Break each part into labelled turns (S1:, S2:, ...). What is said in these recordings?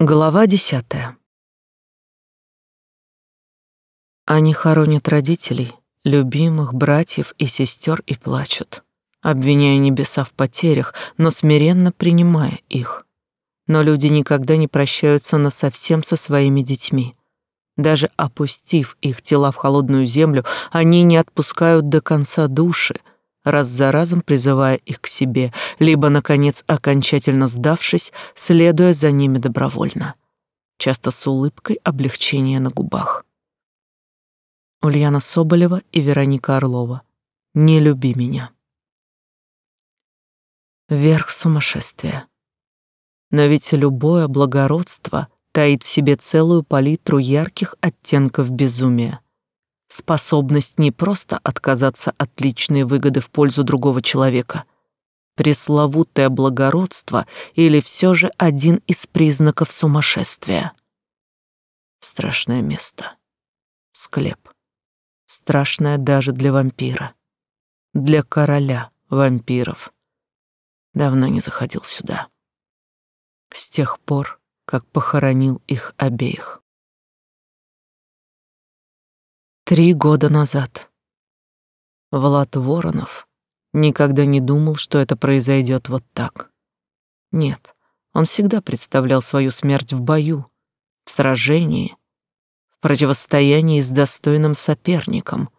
S1: Глава десятая. Они хоронят родителей, любимых, братьев и сестер и плачут, обвиняя небеса в потерях, но смиренно принимая их. Но люди никогда не прощаются насовсем со своими детьми. Даже опустив их тела в холодную землю, они не отпускают до конца души — раз за разом призывая их к себе, либо, наконец, окончательно сдавшись, следуя за ними добровольно, часто с улыбкой облегчения на губах. Ульяна Соболева и Вероника Орлова. «Не люби меня». Верх сумасшествия. Но ведь любое благородство таит в себе целую палитру ярких оттенков безумия способность не просто отказаться от личной выгоды в пользу другого человека, пресловутое благородство или все же один из признаков сумасшествия. Страшное место. Склеп. Страшное даже для вампира. Для короля вампиров. Давно не заходил сюда. С тех пор, как похоронил их обеих. Три года назад. Влад Воронов никогда не думал, что это произойдет вот так. Нет, он всегда представлял свою смерть в бою, в сражении, в противостоянии с достойным соперником.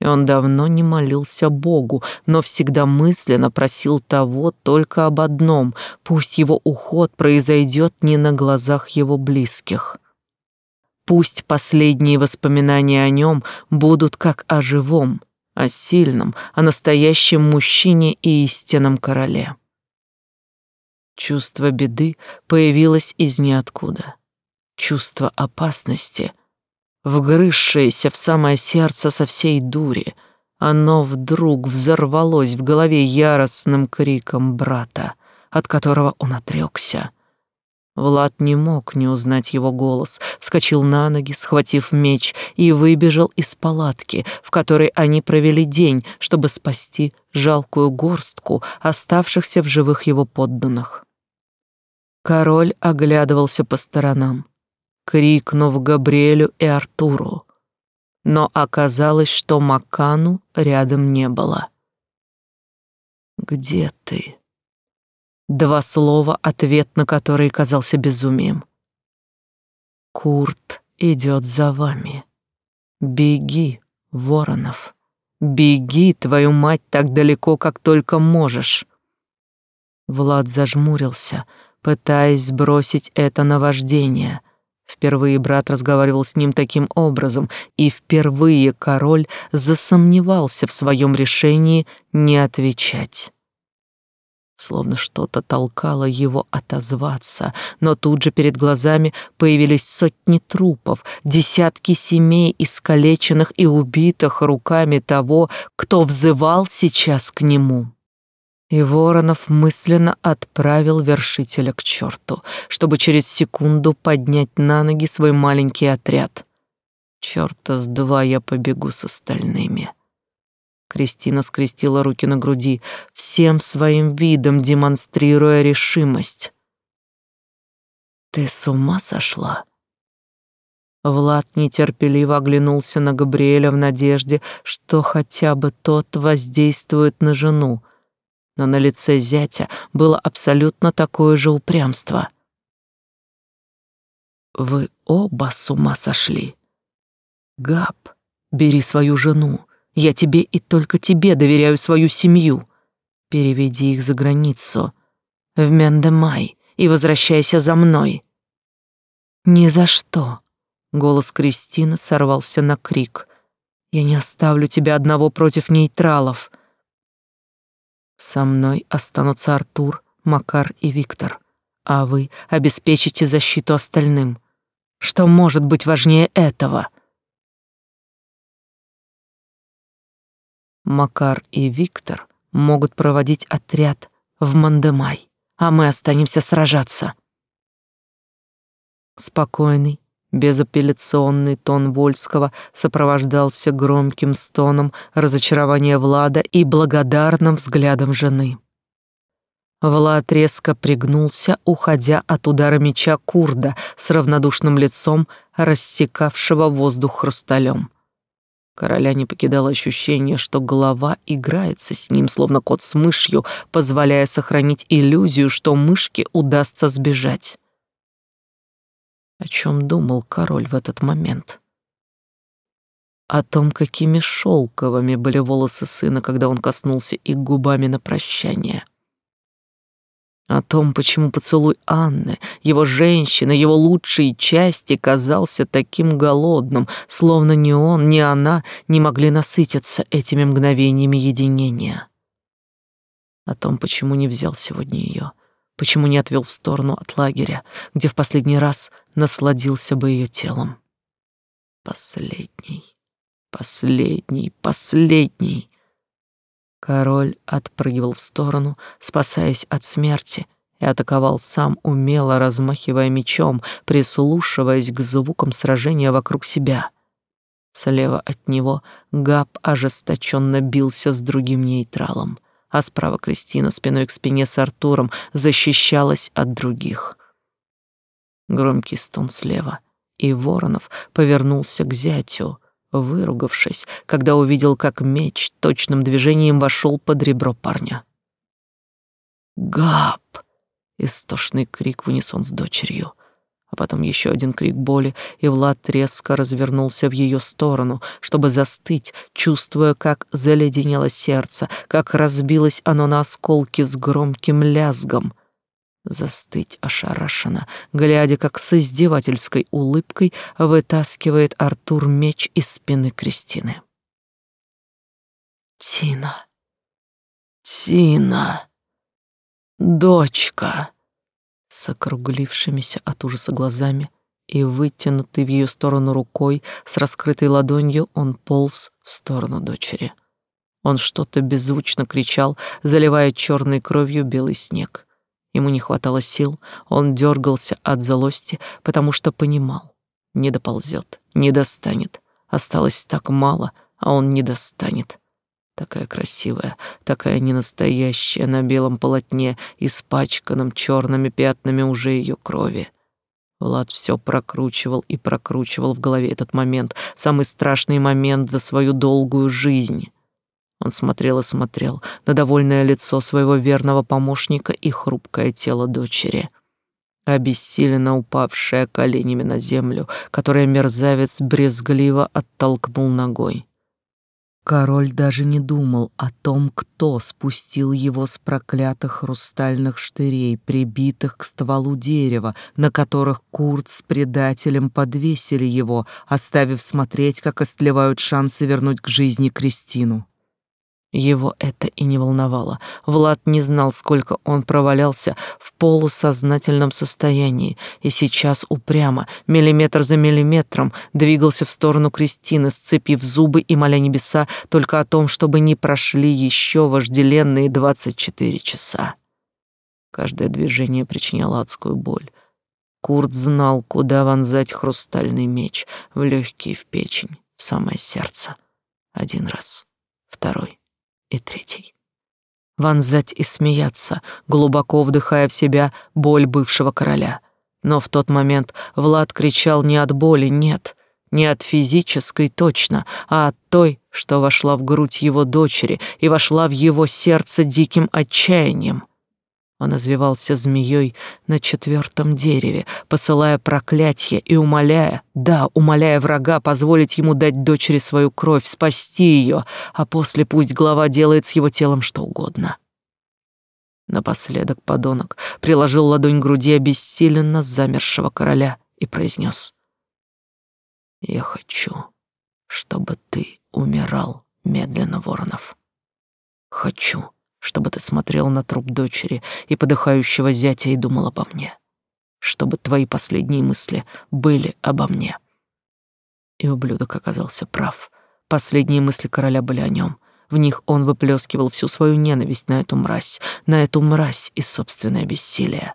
S1: И он давно не молился Богу, но всегда мысленно просил того только об одном — пусть его уход произойдет не на глазах его близких — Пусть последние воспоминания о нем будут как о живом, о сильном, о настоящем мужчине и истинном короле. Чувство беды появилось из ниоткуда. Чувство опасности, вгрызшееся в самое сердце со всей дури, оно вдруг взорвалось в голове яростным криком брата, от которого он отрекся — Влад не мог не узнать его голос, вскочил на ноги, схватив меч, и выбежал из палатки, в которой они провели день, чтобы спасти жалкую горстку оставшихся в живых его подданных. Король оглядывался по сторонам, крикнув Габриэлю и Артуру, но оказалось, что Макану рядом не было. «Где ты?» Два слова, ответ на которые казался безумием. Курт идет за вами. Беги, Воронов. Беги, твою мать, так далеко, как только можешь. Влад зажмурился, пытаясь сбросить это наваждение. Впервые брат разговаривал с ним таким образом, и впервые король засомневался в своем решении не отвечать словно что-то толкало его отозваться, но тут же перед глазами появились сотни трупов, десятки семей, искалеченных и убитых руками того, кто взывал сейчас к нему. И Воронов мысленно отправил вершителя к черту, чтобы через секунду поднять на ноги свой маленький отряд. Черта с два я побегу с остальными. Кристина скрестила руки на груди, всем своим видом демонстрируя решимость. «Ты с ума сошла?» Влад нетерпеливо оглянулся на Габриэля в надежде, что хотя бы тот воздействует на жену, но на лице зятя было абсолютно такое же упрямство. «Вы оба с ума сошли. Габ, бери свою жену, я тебе и только тебе доверяю свою семью. Переведи их за границу, в Мендемай, и возвращайся за мной. Ни за что. Голос Кристины сорвался на крик. Я не оставлю тебя одного против нейтралов. Со мной останутся Артур, Макар и Виктор, а вы обеспечите защиту остальным. Что может быть важнее этого? Макар и Виктор могут проводить отряд в Мандемай, а мы останемся сражаться. Спокойный, безапелляционный тон Вольского сопровождался громким стоном разочарования Влада и благодарным взглядом жены. Влад резко пригнулся, уходя от удара меча курда с равнодушным лицом, рассекавшего воздух хрусталем. Короля не покидало ощущение, что голова играется с ним, словно кот с мышью, позволяя сохранить иллюзию, что мышке удастся сбежать. О чем думал король в этот момент? О том, какими шелковыми были волосы сына, когда он коснулся их губами на прощание — о том, почему поцелуй Анны, его женщины, его лучшие части казался таким голодным, словно ни он, ни она не могли насытиться этими мгновениями единения. О том, почему не взял сегодня ее, почему не отвел в сторону от лагеря, где в последний раз насладился бы ее телом. Последний, последний, последний. Король отпрыгивал в сторону, спасаясь от смерти, и атаковал сам, умело размахивая мечом, прислушиваясь к звукам сражения вокруг себя. Слева от него Габ ожесточенно бился с другим нейтралом, а справа Кристина спиной к спине с Артуром защищалась от других. Громкий стон слева, и Воронов повернулся к зятю — выругавшись, когда увидел, как меч точным движением вошел под ребро парня. «Гап!» — истошный крик в унисон с дочерью. А потом еще один крик боли, и Влад резко развернулся в ее сторону, чтобы застыть, чувствуя, как заледенело сердце, как разбилось оно на осколки с громким лязгом — застыть ошарашенно, глядя, как с издевательской улыбкой вытаскивает Артур меч из спины Кристины. «Тина! Тина! Дочка!» С округлившимися от ужаса глазами и вытянутый в ее сторону рукой с раскрытой ладонью он полз в сторону дочери. Он что-то беззвучно кричал, заливая черной кровью белый снег. Ему не хватало сил, он дергался от злости, потому что понимал, не доползет, не достанет. Осталось так мало, а он не достанет. Такая красивая, такая ненастоящая на белом полотне, испачканном черными пятнами уже ее крови. Влад все прокручивал и прокручивал в голове этот момент, самый страшный момент за свою долгую жизнь. Он смотрел и смотрел на довольное лицо своего верного помощника и хрупкое тело дочери, обессиленно упавшее коленями на землю, которое мерзавец брезгливо оттолкнул ногой. Король даже не думал о том, кто спустил его с проклятых хрустальных штырей, прибитых к стволу дерева, на которых Курт с предателем подвесили его, оставив смотреть, как остлевают шансы вернуть к жизни Кристину. Его это и не волновало. Влад не знал, сколько он провалялся в полусознательном состоянии, и сейчас упрямо, миллиметр за миллиметром, двигался в сторону Кристины, сцепив зубы и моля небеса только о том, чтобы не прошли еще вожделенные двадцать четыре часа. Каждое движение причиняло адскую боль. Курт знал, куда вонзать хрустальный меч — в легкие, в печень, в самое сердце. Один раз, второй — и третий. Вонзать и смеяться, глубоко вдыхая в себя боль бывшего короля. Но в тот момент Влад кричал не от боли, нет, не от физической точно, а от той, что вошла в грудь его дочери и вошла в его сердце диким отчаянием — он извивался змеей на четвертом дереве, посылая проклятие и умоляя, да, умоляя врага позволить ему дать дочери свою кровь, спасти ее, а после пусть глава делает с его телом что угодно. Напоследок подонок приложил ладонь к груди обессиленно замершего короля и произнес: «Я хочу, чтобы ты умирал медленно, Воронов. Хочу, чтобы ты смотрел на труп дочери и подыхающего зятя и думал обо мне, чтобы твои последние мысли были обо мне. И ублюдок оказался прав. Последние мысли короля были о нем. В них он выплескивал всю свою ненависть на эту мразь, на эту мразь и собственное бессилие.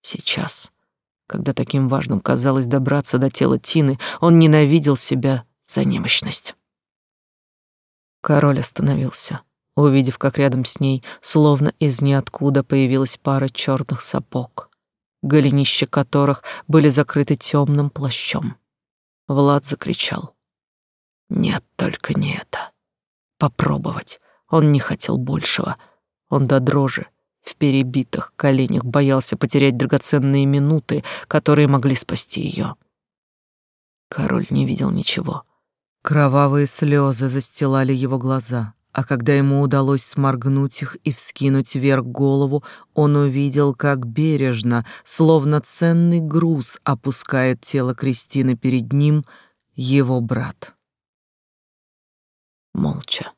S1: Сейчас, когда таким важным казалось добраться до тела Тины, он ненавидел себя за немощность. Король остановился увидев, как рядом с ней, словно из ниоткуда, появилась пара черных сапог, голенища которых были закрыты темным плащом. Влад закричал. «Нет, только не это. Попробовать. Он не хотел большего. Он до дрожи в перебитых коленях боялся потерять драгоценные минуты, которые могли спасти ее. Король не видел ничего. Кровавые слезы застилали его глаза, а когда ему удалось сморгнуть их и вскинуть вверх голову, он увидел, как бережно, словно ценный груз, опускает тело Кристины перед ним его брат. Молча,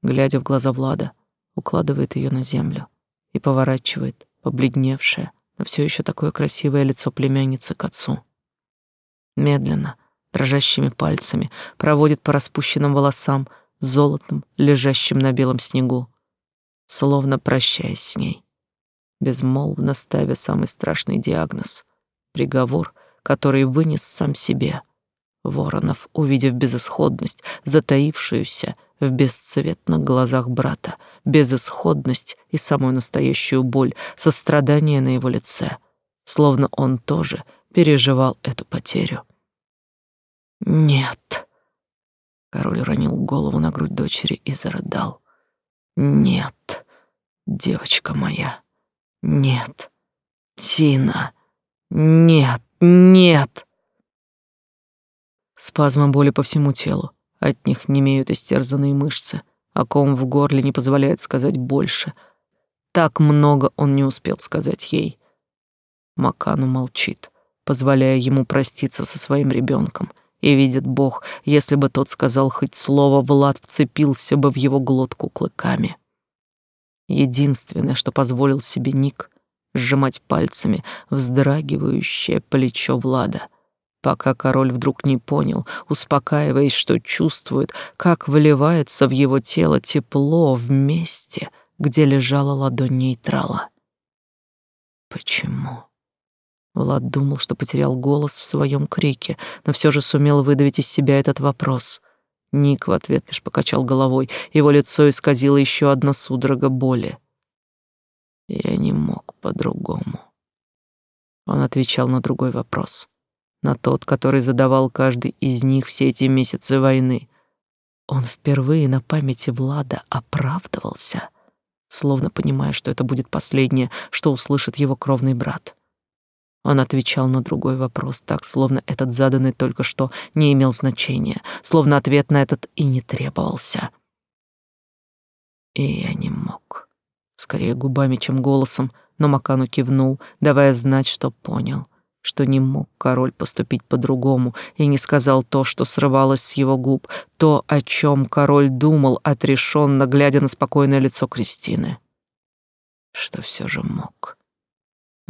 S1: глядя в глаза Влада, укладывает ее на землю и поворачивает побледневшее, но все еще такое красивое лицо племянницы к отцу. Медленно, дрожащими пальцами, проводит по распущенным волосам, золотом, лежащим на белом снегу, словно прощаясь с ней, безмолвно ставя самый страшный диагноз, приговор, который вынес сам себе. Воронов, увидев безысходность, затаившуюся в бесцветных глазах брата, безысходность и самую настоящую боль, сострадание на его лице, словно он тоже переживал эту потерю. «Нет!» Король уронил голову на грудь дочери и зарыдал. «Нет, девочка моя, нет, Тина, нет, нет!» Спазмы боли по всему телу. От них немеют истерзанные мышцы, а ком в горле не позволяет сказать больше. Так много он не успел сказать ей. Макану молчит, позволяя ему проститься со своим ребенком, и видит Бог, если бы тот сказал хоть слово, Влад вцепился бы в его глотку клыками. Единственное, что позволил себе Ник, сжимать пальцами вздрагивающее плечо Влада, пока король вдруг не понял, успокаиваясь, что чувствует, как выливается в его тело тепло в месте, где лежала ладонь нейтрала. Почему? Влад думал, что потерял голос в своем крике, но все же сумел выдавить из себя этот вопрос. Ник в ответ лишь покачал головой, его лицо исказило еще одна судорога боли. Я не мог по-другому. Он отвечал на другой вопрос, на тот, который задавал каждый из них все эти месяцы войны. Он впервые на памяти Влада оправдывался, словно понимая, что это будет последнее, что услышит его кровный брат. Он отвечал на другой вопрос, так, словно этот заданный только что не имел значения, словно ответ на этот и не требовался. И я не мог. Скорее губами, чем голосом, но Макану кивнул, давая знать, что понял, что не мог король поступить по-другому и не сказал то, что срывалось с его губ, то, о чем король думал, отрешенно глядя на спокойное лицо Кристины. Что все же мог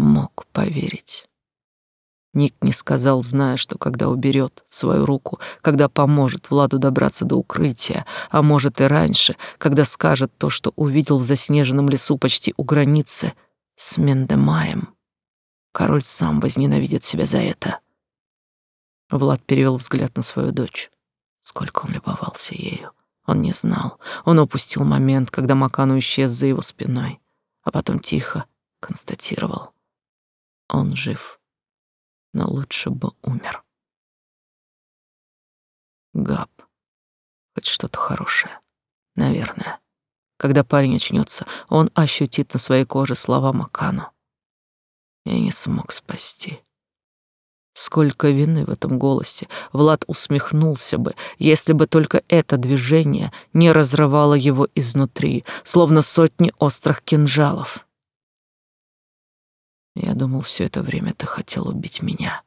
S1: мог поверить. Ник не сказал, зная, что когда уберет свою руку, когда поможет Владу добраться до укрытия, а может и раньше, когда скажет то, что увидел в заснеженном лесу почти у границы с Мендемаем, король сам возненавидит себя за это. Влад перевел взгляд на свою дочь. Сколько он любовался ею. Он не знал. Он упустил момент, когда Макану исчез за его спиной, а потом тихо констатировал — он жив, но лучше бы умер. Габ. Хоть что-то хорошее. Наверное. Когда парень очнется, он ощутит на своей коже слова Макану. Я не смог спасти. Сколько вины в этом голосе. Влад усмехнулся бы, если бы только это движение не разрывало его изнутри, словно сотни острых кинжалов. Я думал, все это время ты хотел убить меня.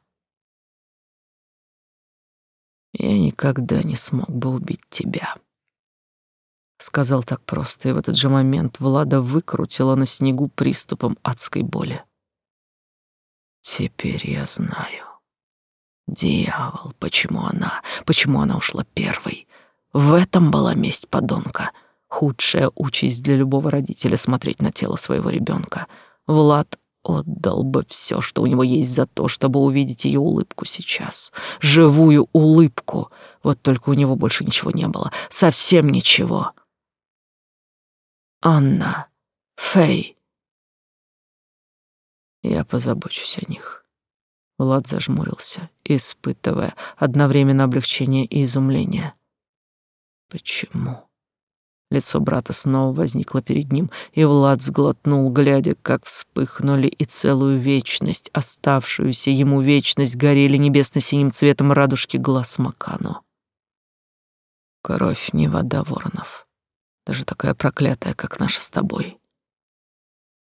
S1: Я никогда не смог бы убить тебя. Сказал так просто, и в этот же момент Влада выкрутила на снегу приступом адской боли. Теперь я знаю. Дьявол, почему она, почему она ушла первой? В этом была месть подонка. Худшая участь для любого родителя смотреть на тело своего ребенка. Влад Отдал бы все, что у него есть за то, чтобы увидеть ее улыбку сейчас. Живую улыбку. Вот только у него больше ничего не было. Совсем ничего. Анна, Фэй. Я позабочусь о них. Влад зажмурился, испытывая одновременно облегчение и изумление. Почему? Лицо брата снова возникло перед ним, и Влад сглотнул, глядя, как вспыхнули и целую вечность, оставшуюся ему вечность, горели небесно-синим цветом радужки глаз Макану. Кровь не вода воронов, даже такая проклятая, как наша с тобой.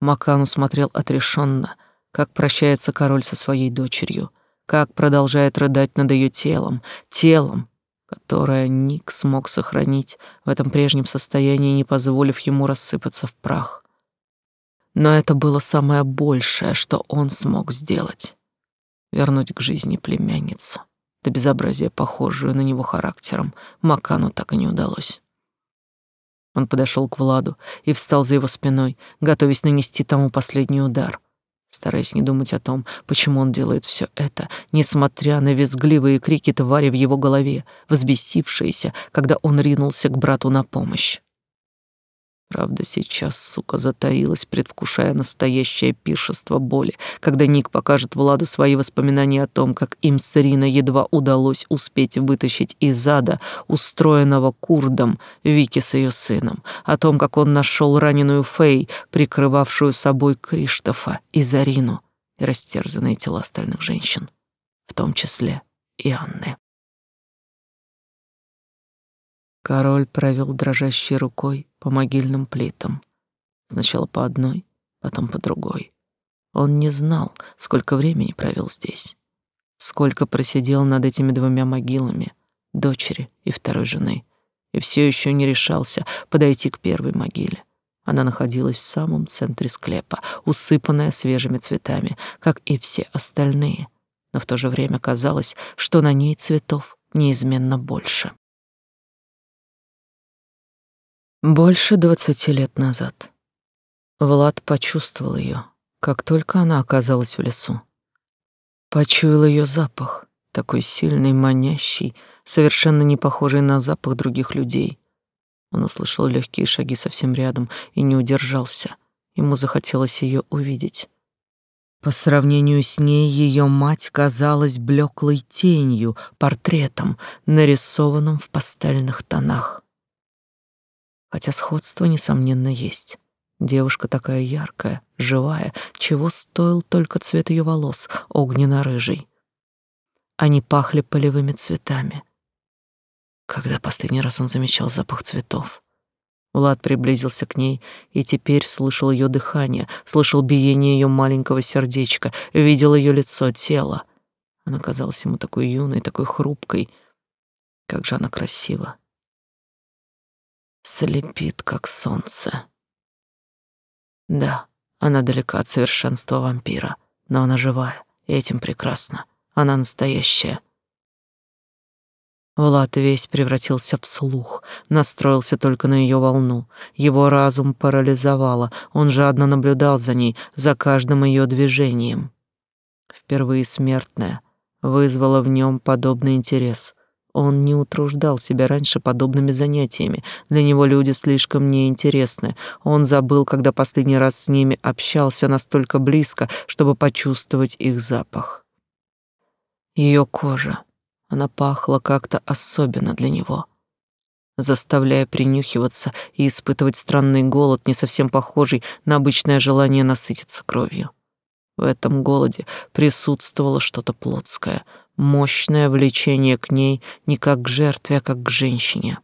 S1: Макану смотрел отрешенно, как прощается король со своей дочерью, как продолжает рыдать над ее телом, телом, которое Ник смог сохранить в этом прежнем состоянии, не позволив ему рассыпаться в прах. Но это было самое большее, что он смог сделать. Вернуть к жизни племянницу. До безобразия, похожую на него характером, Макану так и не удалось. Он подошел к Владу и встал за его спиной, готовясь нанести тому последний удар — стараясь не думать о том, почему он делает все это, несмотря на визгливые крики твари в его голове, взбесившиеся, когда он ринулся к брату на помощь. Правда, сейчас сука затаилась, предвкушая настоящее пиршество боли, когда Ник покажет Владу свои воспоминания о том, как им с Ириной едва удалось успеть вытащить из ада, устроенного курдом, Вики с ее сыном, о том, как он нашел раненую Фей, прикрывавшую собой Криштофа и Зарину, и растерзанные тела остальных женщин, в том числе и Анны. Король провел дрожащей рукой по могильным плитам. Сначала по одной, потом по другой. Он не знал, сколько времени провел здесь. Сколько просидел над этими двумя могилами, дочери и второй жены, и все еще не решался подойти к первой могиле. Она находилась в самом центре склепа, усыпанная свежими цветами, как и все остальные, но в то же время казалось, что на ней цветов неизменно больше. Больше двадцати лет назад. Влад почувствовал ее, как только она оказалась в лесу. Почуял ее запах, такой сильный, манящий, совершенно не похожий на запах других людей. Он услышал легкие шаги совсем рядом и не удержался. Ему захотелось ее увидеть. По сравнению с ней ее мать казалась блеклой тенью, портретом, нарисованным в пастельных тонах хотя сходство, несомненно, есть. Девушка такая яркая, живая, чего стоил только цвет ее волос, огненно-рыжий. Они пахли полевыми цветами. Когда последний раз он замечал запах цветов? Влад приблизился к ней и теперь слышал ее дыхание, слышал биение ее маленького сердечка, видел ее лицо, тело. Она казалась ему такой юной, такой хрупкой. Как же она красива слепит, как солнце. Да, она далека от совершенства вампира, но она живая, и этим прекрасна. Она настоящая. Влад весь превратился в слух, настроился только на ее волну. Его разум парализовало, он жадно наблюдал за ней, за каждым ее движением. Впервые смертная вызвала в нем подобный интерес. Он не утруждал себя раньше подобными занятиями. Для него люди слишком неинтересны. Он забыл, когда последний раз с ними общался настолько близко, чтобы почувствовать их запах. Ее кожа, она пахла как-то особенно для него, заставляя принюхиваться и испытывать странный голод, не совсем похожий на обычное желание насытиться кровью. В этом голоде присутствовало что-то плотское — мощное влечение к ней не как к жертве, а как к женщине.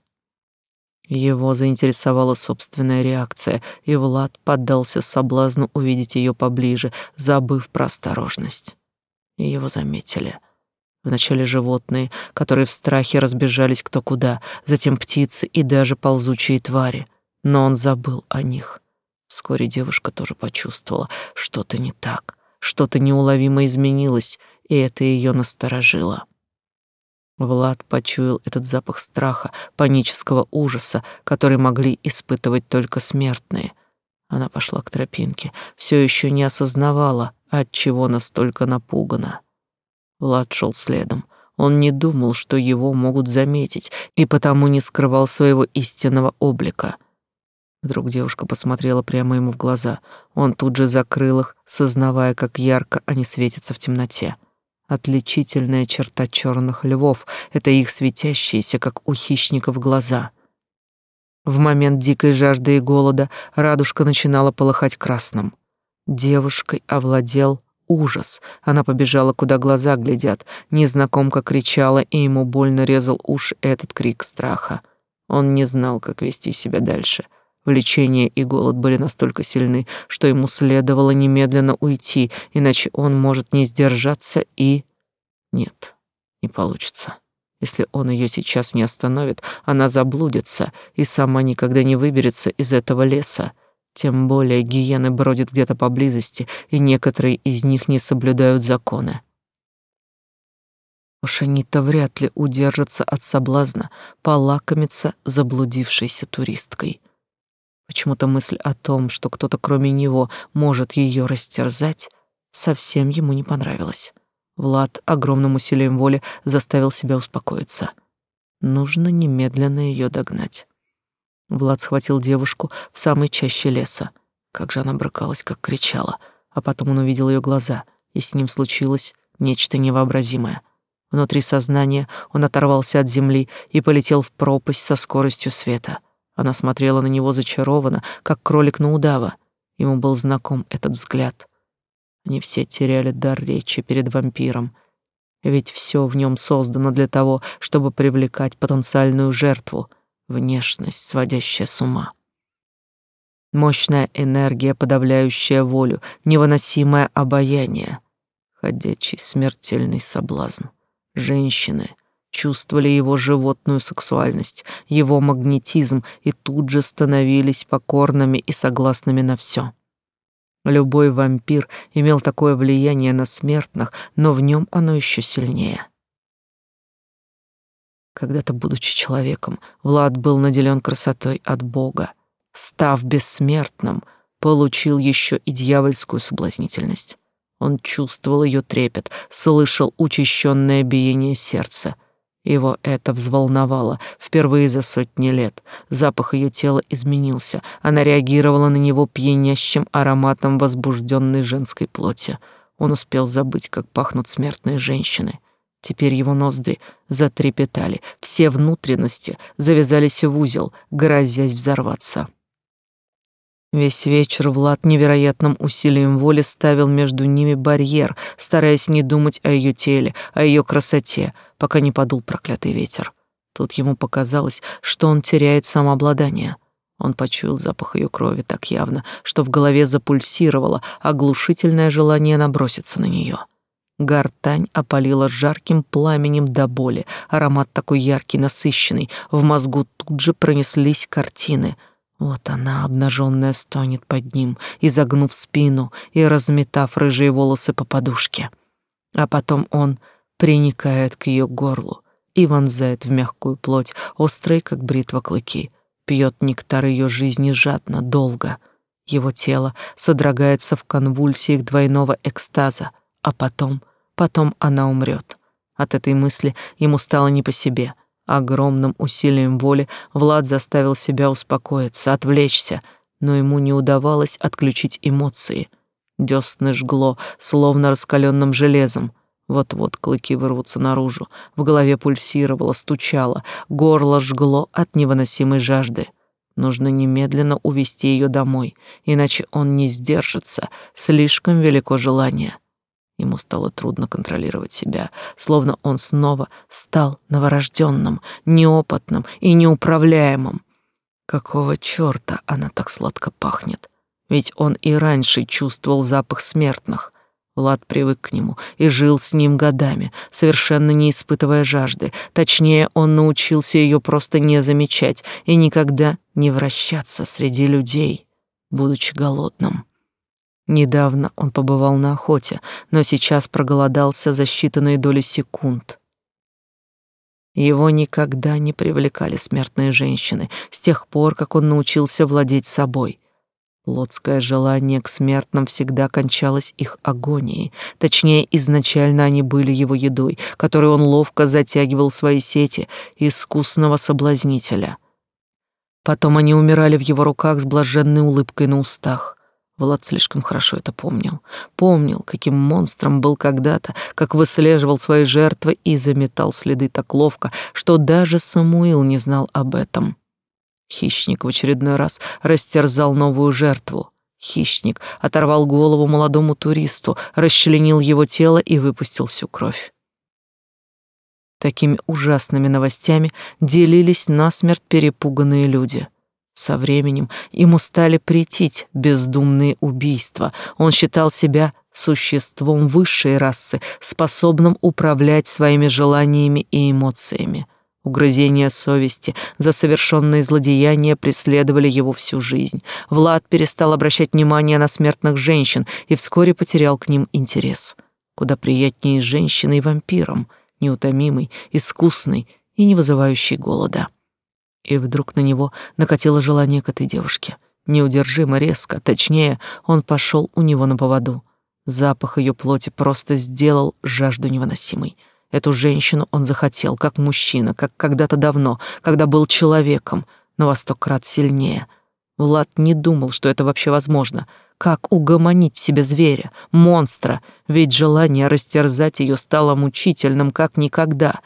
S1: Его заинтересовала собственная реакция, и Влад поддался соблазну увидеть ее поближе, забыв про осторожность. И его заметили. Вначале животные, которые в страхе разбежались кто куда, затем птицы и даже ползучие твари. Но он забыл о них. Вскоре девушка тоже почувствовала, что-то не так, что-то неуловимо изменилось — и это ее насторожило. Влад почуял этот запах страха, панического ужаса, который могли испытывать только смертные. Она пошла к тропинке, все еще не осознавала, от чего настолько напугана. Влад шел следом. Он не думал, что его могут заметить, и потому не скрывал своего истинного облика. Вдруг девушка посмотрела прямо ему в глаза. Он тут же закрыл их, сознавая, как ярко они светятся в темноте. Отличительная черта черных львов — это их светящиеся, как у хищников, глаза. В момент дикой жажды и голода радужка начинала полыхать красным. Девушкой овладел ужас. Она побежала, куда глаза глядят. Незнакомка кричала, и ему больно резал уши этот крик страха. Он не знал, как вести себя дальше. Влечение и голод были настолько сильны, что ему следовало немедленно уйти, иначе он может не сдержаться и... Нет, не получится. Если он ее сейчас не остановит, она заблудится и сама никогда не выберется из этого леса. Тем более гиены бродят где-то поблизости, и некоторые из них не соблюдают законы. Уж они-то вряд ли удержатся от соблазна полакомиться заблудившейся туристкой. Почему-то мысль о том, что кто-то кроме него может ее растерзать, совсем ему не понравилась. Влад огромным усилием воли заставил себя успокоиться. Нужно немедленно ее догнать. Влад схватил девушку в самой чаще леса. Как же она брыкалась, как кричала. А потом он увидел ее глаза, и с ним случилось нечто невообразимое. Внутри сознания он оторвался от земли и полетел в пропасть со скоростью света — она смотрела на него зачарованно, как кролик на удава. Ему был знаком этот взгляд. Они все теряли дар речи перед вампиром. Ведь все в нем создано для того, чтобы привлекать потенциальную жертву, внешность, сводящая с ума. Мощная энергия, подавляющая волю, невыносимое обаяние, ходячий смертельный соблазн. Женщины — чувствовали его животную сексуальность, его магнетизм и тут же становились покорными и согласными на все. Любой вампир имел такое влияние на смертных, но в нем оно еще сильнее. Когда-то, будучи человеком, Влад был наделен красотой от Бога. Став бессмертным, получил еще и дьявольскую соблазнительность. Он чувствовал ее трепет, слышал учащенное биение сердца, его это взволновало впервые за сотни лет. Запах ее тела изменился. Она реагировала на него пьянящим ароматом возбужденной женской плоти. Он успел забыть, как пахнут смертные женщины. Теперь его ноздри затрепетали, все внутренности завязались в узел, грозясь взорваться. Весь вечер Влад невероятным усилием воли ставил между ними барьер, стараясь не думать о ее теле, о ее красоте, пока не подул проклятый ветер. Тут ему показалось, что он теряет самообладание. Он почуял запах ее крови так явно, что в голове запульсировало оглушительное желание наброситься на нее. Гортань опалила жарким пламенем до боли, аромат такой яркий, насыщенный, в мозгу тут же пронеслись картины — вот она, обнаженная, стонет под ним, изогнув спину и разметав рыжие волосы по подушке. А потом он приникает к ее горлу и вонзает в мягкую плоть, острые, как бритва, клыки. Пьет нектар ее жизни жадно, долго. Его тело содрогается в конвульсиях двойного экстаза, а потом, потом она умрет. От этой мысли ему стало не по себе — Огромным усилием воли Влад заставил себя успокоиться, отвлечься, но ему не удавалось отключить эмоции. Десны жгло, словно раскаленным железом. Вот-вот клыки вырвутся наружу. В голове пульсировало, стучало, горло жгло от невыносимой жажды. Нужно немедленно увести ее домой, иначе он не сдержится, слишком велико желание. Ему стало трудно контролировать себя, словно он снова стал новорожденным, неопытным и неуправляемым. Какого чёрта она так сладко пахнет? Ведь он и раньше чувствовал запах смертных. Влад привык к нему и жил с ним годами, совершенно не испытывая жажды. Точнее, он научился ее просто не замечать и никогда не вращаться среди людей, будучи голодным. Недавно он побывал на охоте, но сейчас проголодался за считанные доли секунд. Его никогда не привлекали смертные женщины с тех пор, как он научился владеть собой. Плотское желание к смертным всегда кончалось их агонией. Точнее, изначально они были его едой, которой он ловко затягивал в свои сети искусного соблазнителя. Потом они умирали в его руках с блаженной улыбкой на устах. Влад слишком хорошо это помнил. Помнил, каким монстром был когда-то, как выслеживал свои жертвы и заметал следы так ловко, что даже Самуил не знал об этом. Хищник в очередной раз растерзал новую жертву. Хищник оторвал голову молодому туристу, расчленил его тело и выпустил всю кровь. Такими ужасными новостями делились насмерть перепуганные люди. Со временем ему стали претить бездумные убийства. Он считал себя существом высшей расы, способным управлять своими желаниями и эмоциями. Угрызения совести за совершенные злодеяния преследовали его всю жизнь. Влад перестал обращать внимание на смертных женщин и вскоре потерял к ним интерес. Куда приятнее с женщиной и вампиром, неутомимый, искусный и не вызывающий голода. И вдруг на него накатило желание к этой девушке. Неудержимо, резко, точнее, он пошел у него на поводу. Запах ее плоти просто сделал жажду невыносимой. Эту женщину он захотел, как мужчина, как когда-то давно, когда был человеком, но во сто крат сильнее. Влад не думал, что это вообще возможно. Как угомонить в себе зверя, монстра? Ведь желание растерзать ее стало мучительным, как никогда.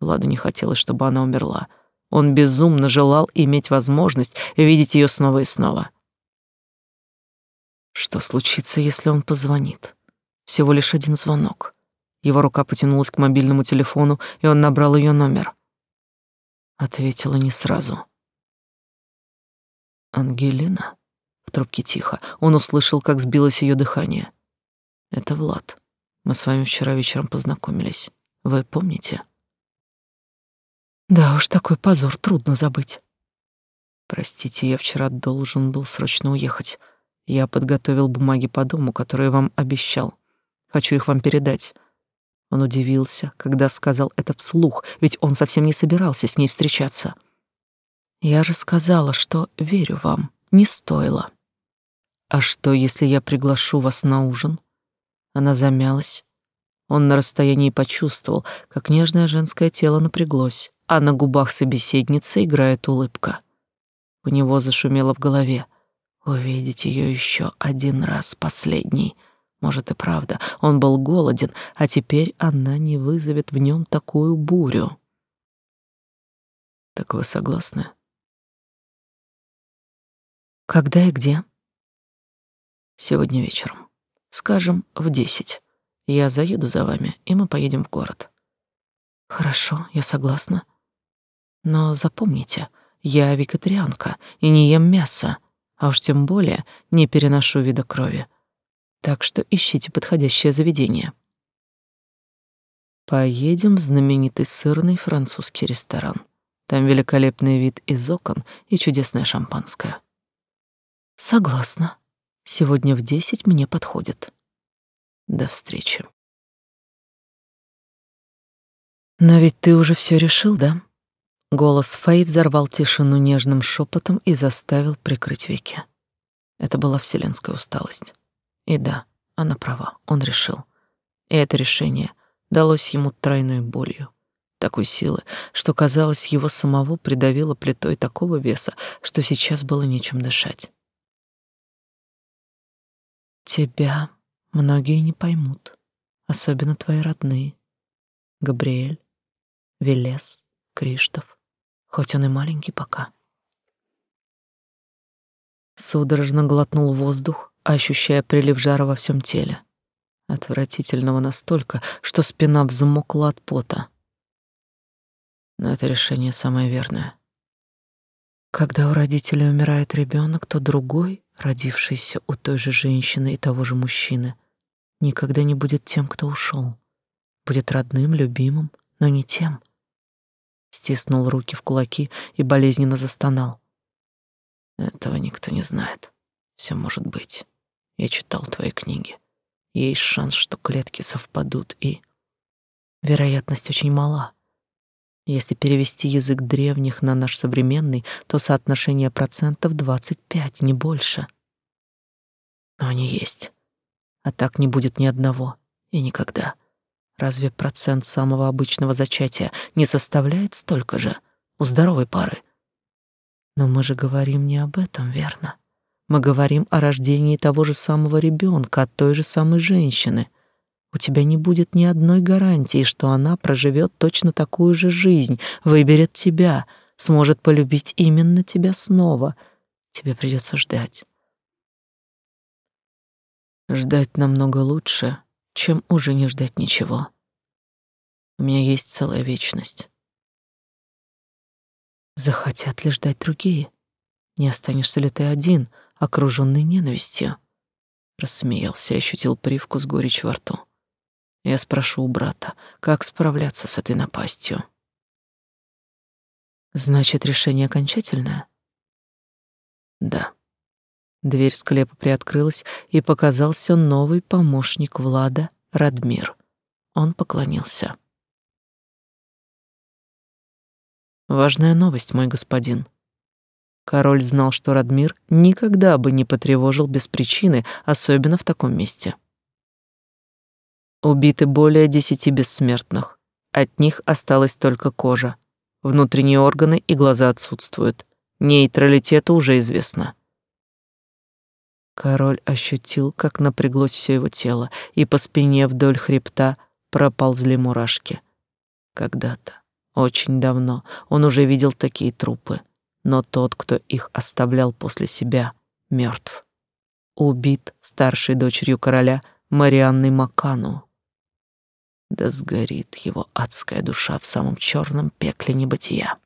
S1: Владу не хотелось, чтобы она умерла. Он безумно желал иметь возможность видеть ее снова и снова. Что случится, если он позвонит? Всего лишь один звонок. Его рука потянулась к мобильному телефону, и он набрал ее номер. Ответила не сразу. Ангелина? В трубке тихо. Он услышал, как сбилось ее дыхание. Это Влад. Мы с вами вчера вечером познакомились. Вы помните? Да уж, такой позор трудно забыть. Простите, я вчера должен был срочно уехать. Я подготовил бумаги по дому, которые вам обещал. Хочу их вам передать. Он удивился, когда сказал это вслух, ведь он совсем не собирался с ней встречаться. Я же сказала, что верю вам, не стоило. А что, если я приглашу вас на ужин? Она замялась. Он на расстоянии почувствовал, как нежное женское тело напряглось а на губах собеседницы играет улыбка. У него зашумело в голове. Увидеть ее еще один раз, последний. Может и правда, он был голоден, а теперь она не вызовет в нем такую бурю. Так вы согласны? Когда и где? Сегодня вечером. Скажем, в десять. Я заеду за вами, и мы поедем в город. Хорошо, я согласна. Но запомните, я вегетарианка и не ем мясо, а уж тем более не переношу вида крови. Так что ищите подходящее заведение. Поедем в знаменитый сырный французский ресторан. Там великолепный вид из окон и чудесное шампанское. Согласна. Сегодня в десять мне подходит. До встречи. Но ведь ты уже все решил, да? Голос Фэй взорвал тишину нежным шепотом и заставил прикрыть веки. Это была вселенская усталость. И да, она права, он решил. И это решение далось ему тройной болью. Такой силы, что, казалось, его самого придавило плитой такого веса, что сейчас было нечем дышать. Тебя многие не поймут, особенно твои родные. Габриэль, Велес, Криштоф хоть он и маленький пока. Судорожно глотнул воздух, ощущая прилив жара во всем теле. Отвратительного настолько, что спина взмокла от пота. Но это решение самое верное. Когда у родителей умирает ребенок, то другой, родившийся у той же женщины и того же мужчины, никогда не будет тем, кто ушел. Будет родным, любимым, но не тем, стиснул руки в кулаки и болезненно застонал. Этого никто не знает. Все может быть. Я читал твои книги. Есть шанс, что клетки совпадут, и вероятность очень мала. Если перевести язык древних на наш современный, то соотношение процентов 25, не больше. Но они есть. А так не будет ни одного и никогда. Разве процент самого обычного зачатия не составляет столько же у здоровой пары? Но мы же говорим не об этом, верно? Мы говорим о рождении того же самого ребенка от той же самой женщины. У тебя не будет ни одной гарантии, что она проживет точно такую же жизнь, выберет тебя, сможет полюбить именно тебя снова. Тебе придется ждать. Ждать намного лучше, чем уже не ждать ничего. У меня есть целая вечность. Захотят ли ждать другие? Не останешься ли ты один, окруженный ненавистью? Рассмеялся и ощутил привкус горечи во рту. Я спрошу у брата, как справляться с этой напастью. Значит, решение окончательное? Да. Дверь склепа приоткрылась, и показался новый помощник Влада, Радмир. Он поклонился. Важная новость, мой господин. Король знал, что Радмир никогда бы не потревожил без причины, особенно в таком месте. Убиты более десяти бессмертных. От них осталась только кожа. Внутренние органы и глаза отсутствуют. Нейтралитета уже известно. Король ощутил, как напряглось все его тело, и по спине вдоль хребта проползли мурашки. Когда-то, очень давно, он уже видел такие трупы, но тот, кто их оставлял после себя, мертв. Убит старшей дочерью короля Марианной Макану. Да сгорит его адская душа в самом черном пекле небытия.